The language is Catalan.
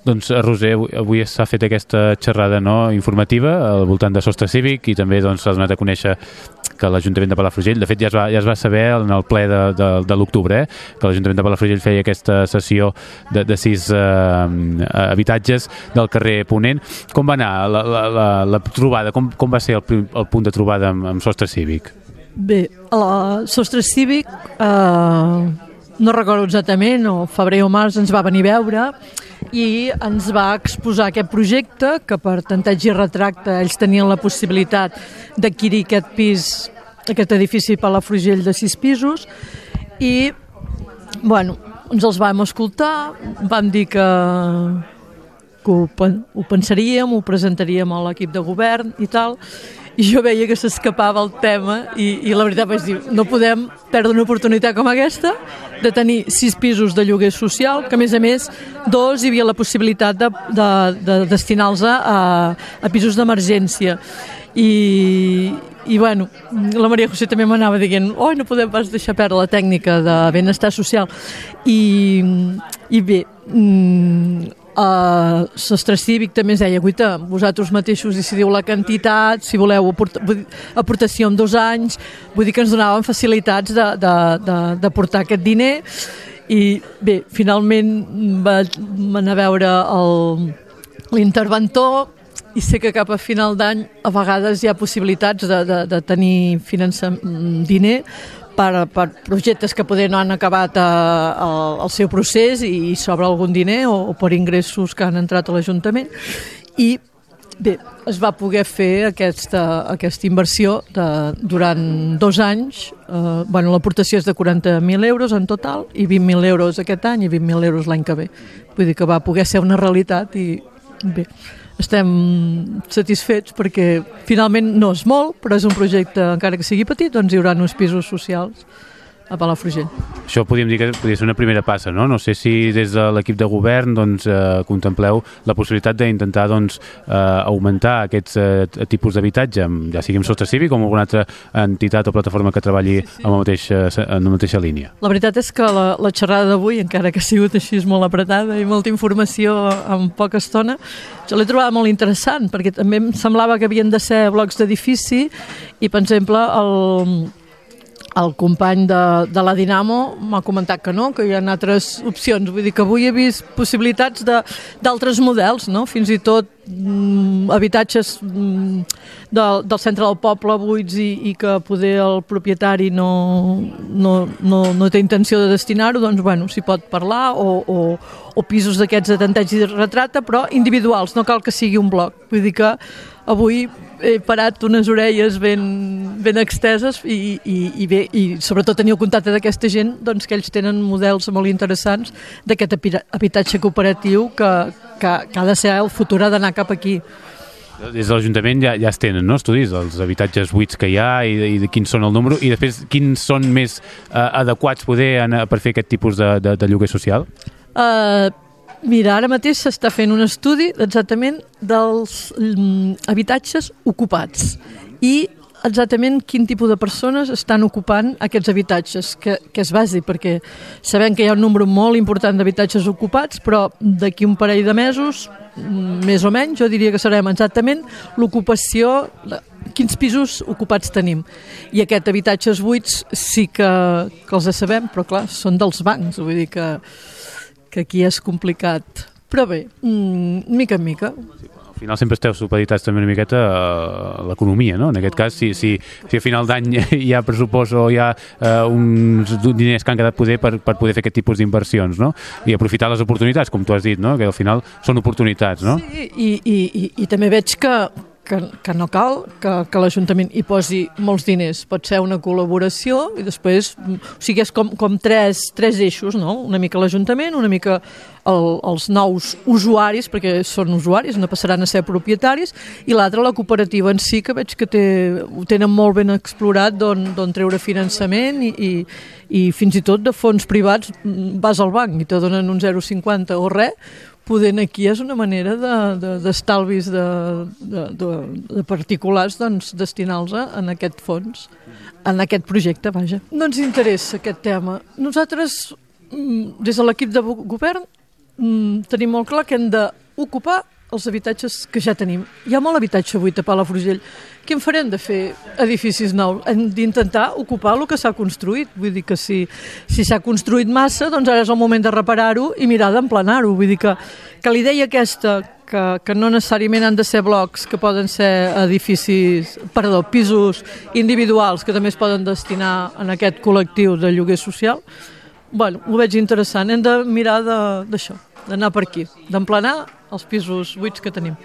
Doncs, Roser, avui s'ha fet aquesta xerrada no, informativa al voltant de Sostre Cívic i també doncs, s'ha donat a conèixer que l'Ajuntament de Palafrugell, de fet ja es va, ja es va saber en el ple de, de, de l'octubre, eh, que l'Ajuntament de Palafrugell feia aquesta sessió de, de sis eh, habitatges del carrer Ponent. Com va anar la, la, la, la trobada? Com, com va ser el, el punt de trobada amb, amb Sostre Cívic? Bé, el Sostre Cívic, eh, no recordo exactament, o febrer o març ens va venir a veure i ens va exposar aquest projecte que per tanteig i retracte ells tenien la possibilitat d'adquirir aquest pis, aquest edifici Palafrugell de sis pisos. I bueno, ens els vam escoltar, vam dir que, que ho, ho pensaríem, ho presentaríem a l'equip de govern i tal, i jo veia que s'escapava el tema i, i la veritat vaig dir, no podem perdre una oportunitat com aquesta de tenir sis pisos de lloguer social, que a més a més dos hi havia la possibilitat de, de, de destinar-los a, a pisos d'emergència. I, i bueno, la Maria José també m'anava dient oi, no podem pas deixar perdre la tècnica de benestar social. I, i bé mm, Uh, Sostre Cívic també ens deia, guita, vosaltres mateixos decidiu la quantitat, si voleu aporta, aportació en dos anys, vull dir que ens donaven facilitats d'aportar aquest diner. I bé, finalment va, anar a veure l'interventor i sé que cap a final d'any a vegades hi ha possibilitats de, de, de tenir finançament, diner per, per projectes que poder no han acabat a, a, el seu procés i sobra algun diner o, o per ingressos que han entrat a l'Ajuntament. I bé, es va poder fer aquesta, aquesta inversió de, durant dos anys eh, bueno, l'aportació és de 40.000 euros en total i 20.000 euros aquest any i 20.000 euros l'any que ve. Vull dir que va poder ser una realitat i bé, estem satisfets perquè finalment no és molt, però és un projecte, encara que sigui petit, doncs hi haurà uns pisos socials a Palafrugell. Això podríem dir que podria ser una primera passa, no? No sé si des de l'equip de govern doncs, eh, contempleu la possibilitat d'intentar doncs, eh, augmentar aquests eh, tipus d'habitatge, ja sigui amb sostre cívic o amb alguna altra entitat o plataforma que treballi sí. en, la mateixa, en la mateixa línia. La veritat és que la, la xerrada d'avui, encara que ha sigut així molt apretada i molta informació en poca estona, jo l'he trobat molt interessant, perquè també em semblava que havien de ser blocs d'edifici i, per exemple, el, el company de, de la Dinamo m'ha comentat que no, que hi ha altres opcions. Vull dir que avui he vist possibilitats d'altres models, no? fins i tot mm, habitatges mm, del, del centre del poble buits i, i que poder el propietari no, no, no, no té intenció de destinar-ho, doncs bueno, s'hi pot parlar, o, o, o pisos d'aquests de tanteig i retrata, però individuals, no cal que sigui un bloc. Vull dir que avui he parat unes orelles ben, ben exteses i, i, i, bé, i sobretot teniu contacte d'aquesta gent doncs, que ells tenen models molt interessants d'aquest habitatge cooperatiu que, que, que ha de ser el futur ha d'anar cap aquí. Des de l'Ajuntament ja, ja es tenen no, estudis dels habitatges buits que hi ha i, i de quins són el número i després quins són més uh, adequats poder anar, per fer aquest tipus de, de, de lloguer social? Uh, Mira, ara mateix s'està fent un estudi exactament dels mm, habitatges ocupats i exactament quin tipus de persones estan ocupant aquests habitatges, que, que es basi, perquè sabem que hi ha un nombre molt important d'habitatges ocupats, però d'aquí un parell de mesos, mm, més o menys, jo diria que serem exactament l'ocupació, quins pisos ocupats tenim. I aquest habitatges buits sí que, que els sabem, però clar, són dels bancs, vull dir que que aquí és complicat. Però bé, mm, mica en mica. Al final sempre esteu supeditats també una miqueta a l'economia, no? En aquest cas, si, si, si a final d'any hi ha pressupost o hi ha uh, uns diners que han quedat poder per, per poder fer aquest tipus d'inversions, no? I aprofitar les oportunitats, com tu has dit, no? Que al final són oportunitats, no? Sí, i, i, i, i també veig que, que, que no cal que, que l'Ajuntament hi posi molts diners. Pot ser una col·laboració i després, o sigui, és com, com tres, tres eixos, no? Una mica l'Ajuntament, una mica el, els nous usuaris, perquè són usuaris, no passaran a ser propietaris, i l'altra la cooperativa en si, que veig que té, ho tenen molt ben explorat d'on treure finançament i, i, i fins i tot de fons privats vas al banc i te donen un 0,50 o res, podent aquí és una manera d'estalvis de, de, de, de, de particulars doncs, destinar-los en aquest fons, en aquest projecte, vaja. No ens interessa aquest tema. Nosaltres, mm, des de l'equip de govern, mm, tenim molt clar que hem d'ocupar els habitatges que ja tenim. Hi ha molt habitatge buit a Palafrugell. Què en farem de fer edificis nous? Hem d'intentar ocupar el que s'ha construït. Vull dir que si si s'ha construït massa, doncs ara és el moment de reparar-ho i mirar d'emplenar-ho. Vull dir que, que l'idea aquesta que, que no necessàriament han de ser blocs, que poden ser edificis, perdó, pisos individuals que també es poden destinar en aquest col·lectiu de lloguer social, bueno, ho veig interessant. Hem de mirar d'això, d'anar per aquí, d'emplenar els pisos buits que tenim.